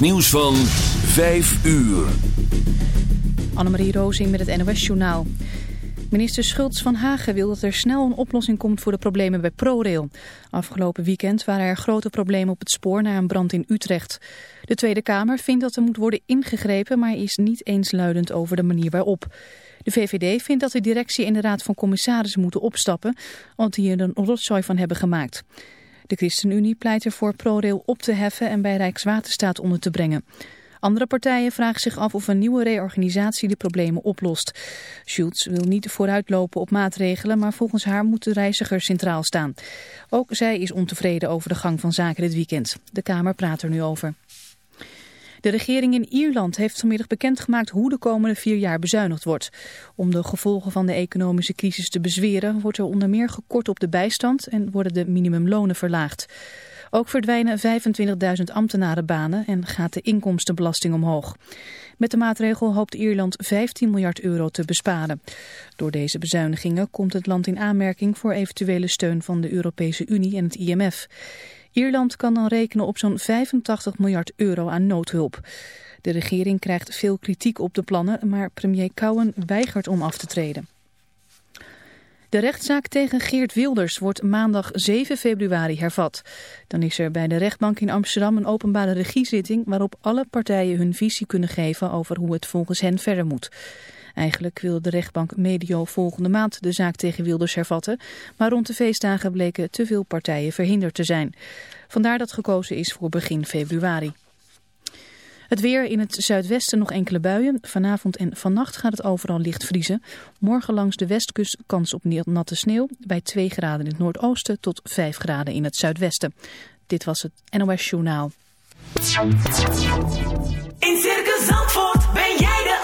Nieuws van 5 uur. Annemarie Rozing met het NOS-journaal. Minister Schultz van Hagen wil dat er snel een oplossing komt voor de problemen bij ProRail. Afgelopen weekend waren er grote problemen op het spoor na een brand in Utrecht. De Tweede Kamer vindt dat er moet worden ingegrepen, maar is niet eensluidend over de manier waarop. De VVD vindt dat de directie en de Raad van Commissarissen moeten opstappen, want die er een rotzooi van hebben gemaakt. De ChristenUnie pleit ervoor ProRail op te heffen en bij Rijkswaterstaat onder te brengen. Andere partijen vragen zich af of een nieuwe reorganisatie de problemen oplost. Schultz wil niet vooruitlopen op maatregelen, maar volgens haar moet de reiziger centraal staan. Ook zij is ontevreden over de gang van zaken dit weekend. De Kamer praat er nu over. De regering in Ierland heeft vanmiddag bekendgemaakt hoe de komende vier jaar bezuinigd wordt. Om de gevolgen van de economische crisis te bezweren wordt er onder meer gekort op de bijstand en worden de minimumlonen verlaagd. Ook verdwijnen 25.000 ambtenarenbanen en gaat de inkomstenbelasting omhoog. Met de maatregel hoopt Ierland 15 miljard euro te besparen. Door deze bezuinigingen komt het land in aanmerking voor eventuele steun van de Europese Unie en het IMF. Ierland kan dan rekenen op zo'n 85 miljard euro aan noodhulp. De regering krijgt veel kritiek op de plannen, maar premier Cowen weigert om af te treden. De rechtszaak tegen Geert Wilders wordt maandag 7 februari hervat. Dan is er bij de rechtbank in Amsterdam een openbare regiezitting waarop alle partijen hun visie kunnen geven over hoe het volgens hen verder moet. Eigenlijk wil de rechtbank medio volgende maand de zaak tegen Wilders hervatten, maar rond de feestdagen bleken te veel partijen verhinderd te zijn. Vandaar dat gekozen is voor begin februari. Het weer in het zuidwesten nog enkele buien. Vanavond en vannacht gaat het overal licht vriezen. Morgen langs de westkust kans op natte sneeuw. Bij 2 graden in het noordoosten tot 5 graden in het zuidwesten. Dit was het NOS Journaal. In Circus Zandvoort ben jij de.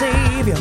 savior.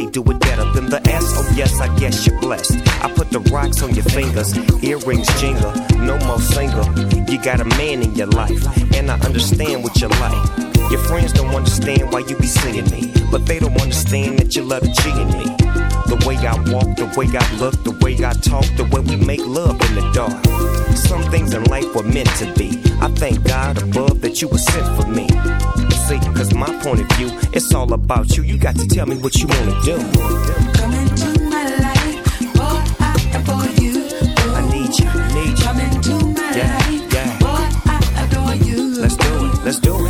Nobody do it better than the S. Oh yes, I guess you're blessed. I put the rocks on your fingers, earrings jingle. No more single. You got a man in your life, and I understand what you like. Your friends don't understand why you be seeing me, but they don't understand that you love cheating me. The way I walk, the way I look, the way I talk, the way we make love in the dark. Some things in life were meant to be. I thank God above that you were sent for me. You see, cause my point of view, it's all about you. You got to tell me what you wanna do. Come into my life, what I adore you. I need you, need you. Come into my life, yeah. I adore you. Let's do it, let's do it.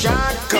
shotgun.